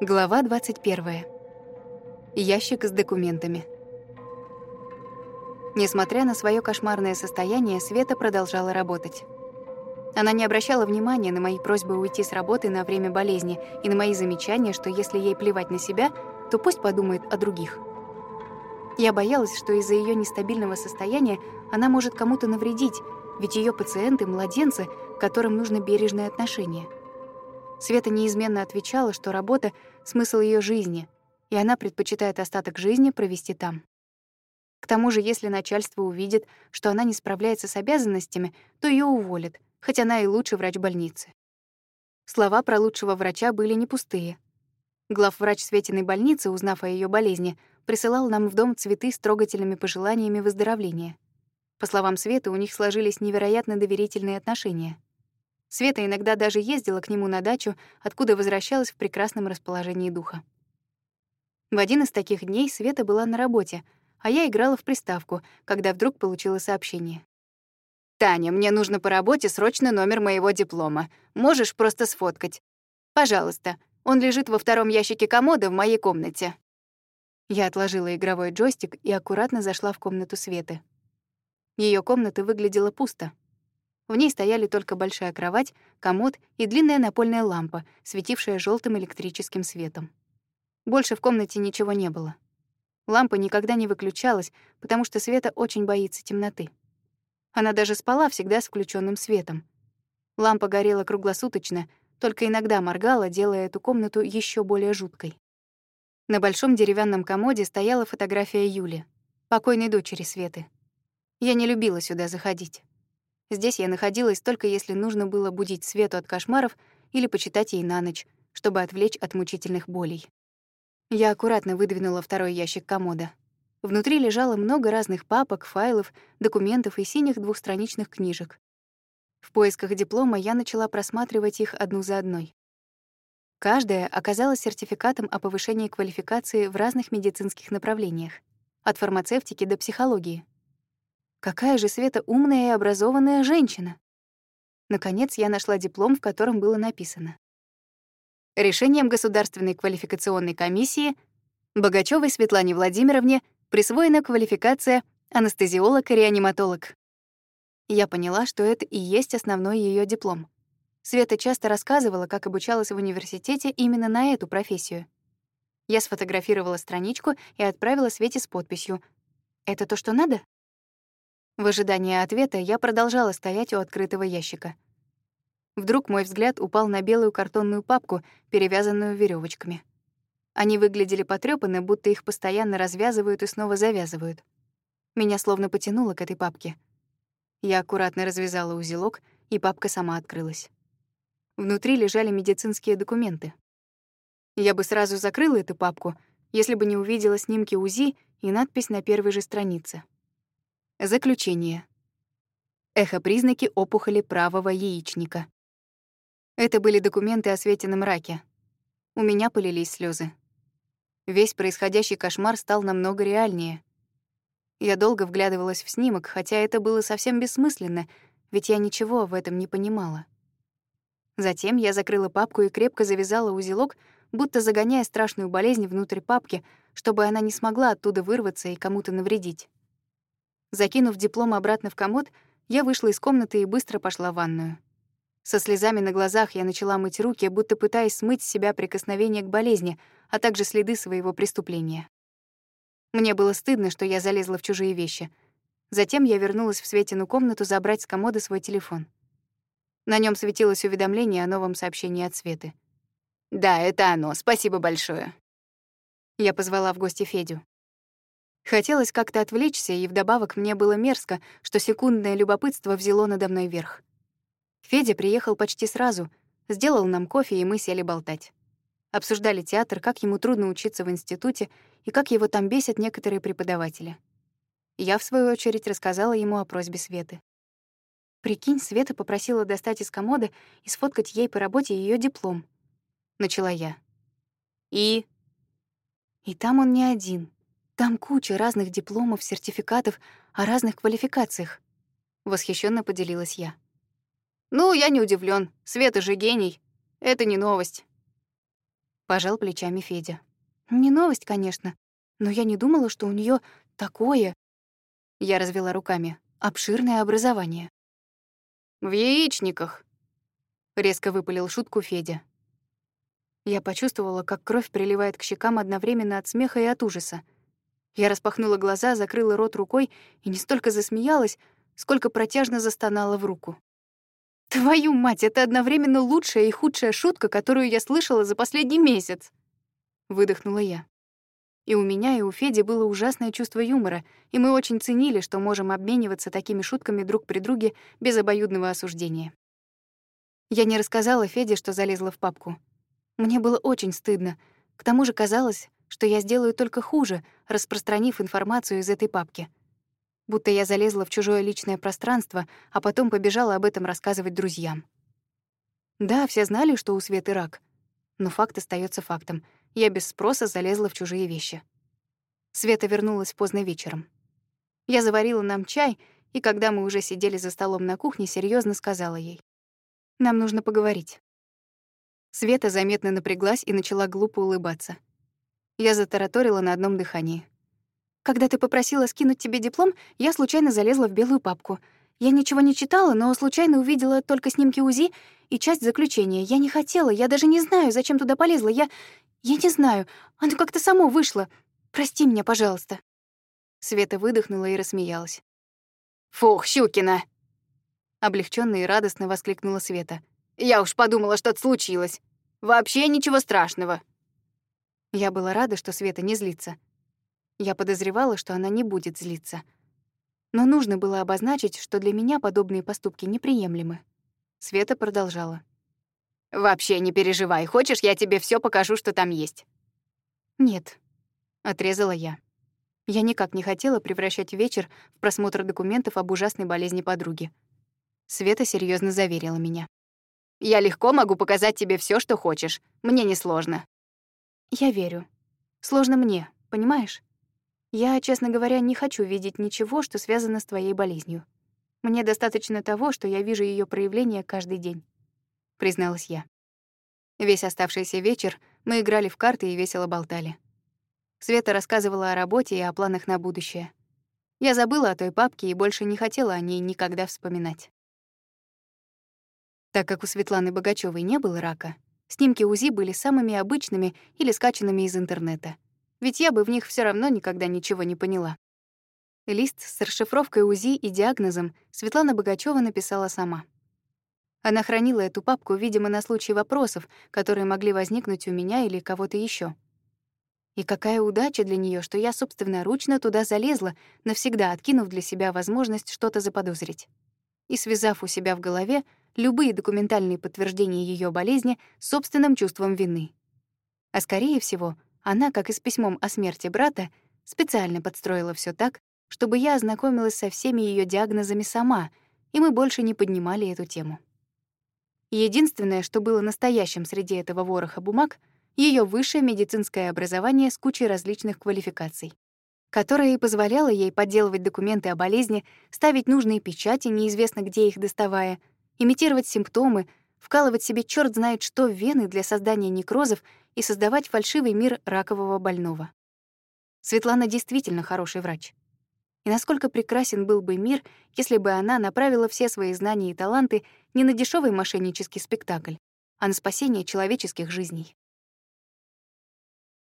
Глава 21. Ящик с документами. Несмотря на свое кошмарное состояние, Света продолжала работать. Она не обращала внимания на мои просьбы уйти с работы на время болезни и на мои замечания, что если ей плевать на себя, то пусть подумает о других. Я боялась, что из-за ее нестабильного состояния она может кому-то навредить, ведь ее пациенты — младенцы, которым нужно бережное отношение. Света неизменно отвечала, что работа — смысл ее жизни, и она предпочитает остаток жизни провести там. К тому же, если начальство увидит, что она не справляется с обязанностями, то ее уволят, хоть она и лучший врач больницы. Слова про лучшего врача были не пустые. Главврач Светиной больницы, узнав о ее болезни, присылал нам в дом цветы с трогательными пожеланиями выздоровления. По словам Светы, у них сложились невероятно доверительные отношения. Света иногда даже ездила к нему на дачу, откуда возвращалась в прекрасном расположении духа. В один из таких дней Света была на работе, а я играла в приставку, когда вдруг получила сообщение. «Таня, мне нужно по работе срочно номер моего диплома. Можешь просто сфоткать? Пожалуйста. Он лежит во втором ящике комода в моей комнате». Я отложила игровой джойстик и аккуратно зашла в комнату Светы. Ее комната выглядела пусто. В ней стояли только большая кровать, комод и длинная напольная лампа, светившая желтым электрическим светом. Больше в комнате ничего не было. Лампа никогда не выключалась, потому что Света очень боится темноты. Она даже спала всегда с включенным светом. Лампа горела круглосуточно, только иногда моргала, делая эту комнату еще более жуткой. На большом деревянном комоде стояла фотография Юли, покойной дочери Светы. Я не любила сюда заходить. Здесь я находилась только если нужно было будить Свету от кошмаров или почитать ей на ночь, чтобы отвлечь от мучительных болей. Я аккуратно выдвинула второй ящик комода. Внутри лежало много разных папок, файлов, документов и синих двухстраничных книжек. В поисках диплома я начала просматривать их одну за одной. Каждая оказалась сертификатом о повышении квалификации в разных медицинских направлениях, от фармацевтики до психологии. Какая же Света умная и образованная женщина! Наконец я нашла диплом, в котором было написано. Решением Государственной квалификационной комиссии Богачёвой Светлане Владимировне присвоена квалификация анестезиолог и реаниматолог. Я поняла, что это и есть основной ее диплом. Света часто рассказывала, как обучалась в университете именно на эту профессию. Я сфотографировала страничку и отправила Свете с подписью «Это то, что надо?» В ожидании ответа я продолжала стоять у открытого ящика. Вдруг мой взгляд упал на белую картонную папку, перевязанную веревочками. Они выглядели потрёпанно, будто их постоянно развязывают и снова завязывают. Меня словно потянуло к этой папке. Я аккуратно развязала узелок, и папка сама открылась. Внутри лежали медицинские документы. Я бы сразу закрыла эту папку, если бы не увидела снимки УЗИ и надпись на первой же странице. Заключение. Эхопризнаки опухоли правого яичника. Это были документы о Светином раке. У меня полились слезы. Весь происходящий кошмар стал намного реальнее. Я долго вглядывалась в снимок, хотя это было совсем бессмысленно, ведь я ничего в этом не понимала. Затем я закрыла папку и крепко завязала узелок, будто загоняя страшную болезнь внутрь папки, чтобы она не смогла оттуда вырваться и кому-то навредить. Закинув диплом обратно в комод, я вышла из комнаты и быстро пошла в ванную. Со слезами на глазах я начала мыть руки, будто пытаясь смыть с себя прикосновение к болезни, а также следы своего преступления. Мне было стыдно, что я залезла в чужие вещи. Затем я вернулась в Светину комнату забрать с комода свой телефон. На нем светилось уведомление о новом сообщении от Светы. «Да, это оно. Спасибо большое». Я позвала в гости Федю. Хотелось как-то отвлечься, и вдобавок мне было мерзко, что секундное любопытство взяло надо мной верх. Федя приехал почти сразу, сделал нам кофе, и мы сели болтать. Обсуждали театр, как ему трудно учиться в институте и как его там бесят некоторые преподаватели. Я, в свою очередь, рассказала ему о просьбе Светы. Прикинь, Света попросила достать из комода и сфоткать ей по работе ее диплом. Начала я. И? И там он не один. Там куча разных дипломов, сертификатов о разных квалификациях. Восхищенно поделилась я. Ну, я не удивлен. Света же гений. Это не новость. Пожал плечами Федя. Не новость, конечно, но я не думала, что у нее такое... Я развела руками. Обширное образование. В яичниках. Резко выпалил шутку Федя. Я почувствовала, как кровь приливает к щекам одновременно от смеха и от ужаса. Я распахнула глаза, закрыла рот рукой и не столько засмеялась, сколько протяжно застонала в руку. «Твою мать, это одновременно лучшая и худшая шутка, которую я слышала за последний месяц!» Выдохнула я. И у меня, и у Феди было ужасное чувство юмора, и мы очень ценили, что можем обмениваться такими шутками друг при друге без обоюдного осуждения. Я не рассказала Феде, что залезла в папку. Мне было очень стыдно. К тому же казалось, что я сделаю только хуже, распространив информацию из этой папки. Будто я залезла в чужое личное пространство, а потом побежала об этом рассказывать друзьям. Да, все знали, что у Светы рак. Но факт остается фактом — я без спроса залезла в чужие вещи. Света вернулась поздно вечером. Я заварила нам чай, и когда мы уже сидели за столом на кухне, серьезно сказала ей. «Нам нужно поговорить». Света заметно напряглась и начала глупо улыбаться. Я затараторила на одном дыхании. «Когда ты попросила скинуть тебе диплом, я случайно залезла в белую папку. Я ничего не читала, но случайно увидела только снимки УЗИ и часть заключения. Я не хотела, я даже не знаю, зачем туда полезла. Я... «Я не знаю, оно как-то само вышло. Прости меня, пожалуйста». Света выдохнула и рассмеялась. «Фух, Щукина!» Облегчённо и радостно воскликнула Света. «Я уж подумала, что-то случилось. Вообще ничего страшного». Я была рада, что Света не злится. Я подозревала, что она не будет злиться. Но нужно было обозначить, что для меня подобные поступки неприемлемы. Света продолжала. Вообще не переживай. Хочешь, я тебе все покажу, что там есть? Нет, отрезала я. Я никак не хотела превращать вечер в просмотр документов об ужасной болезни подруги. Света серьезно заверила меня. Я легко могу показать тебе все, что хочешь. Мне не сложно. Я верю. Сложно мне, понимаешь? Я, честно говоря, не хочу видеть ничего, что связано с твоей болезнью. Мне достаточно того, что я вижу ее проявление каждый день призналась я. Весь оставшийся вечер мы играли в карты и весело болтали. Света рассказывала о работе и о планах на будущее. Я забыла о той папке и больше не хотела о ней никогда вспоминать. Так как у Светланы Богачёвой не было рака, снимки УЗИ были самыми обычными или скачанными из интернета. Ведь я бы в них все равно никогда ничего не поняла. Лист с расшифровкой УЗИ и диагнозом Светлана Богачёва написала сама. Она хранила эту папку, видимо, на случай вопросов, которые могли возникнуть у меня или кого-то еще. И какая удача для нее, что я собственноручно туда залезла, навсегда откинув для себя возможность что-то заподозрить. И связав у себя в голове любые документальные подтверждения ее болезни собственным чувством вины. А скорее всего, она, как и с письмом о смерти брата, специально подстроила все так, чтобы я ознакомилась со всеми ее диагнозами сама, и мы больше не поднимали эту тему. Единственное, что было настоящим среди этого вороха бумаг, ее высшее медицинское образование с кучей различных квалификаций, которое и позволяло ей подделывать документы о болезни, ставить нужные печати, неизвестно где их доставая, имитировать симптомы, вкалывать себе черт знает что в вены для создания некрозов и создавать фальшивый мир ракового больного. Светлана действительно хороший врач. И насколько прекрасен был бы мир, если бы она направила все свои знания и таланты не на дешевый мошеннический спектакль, а на спасение человеческих жизней.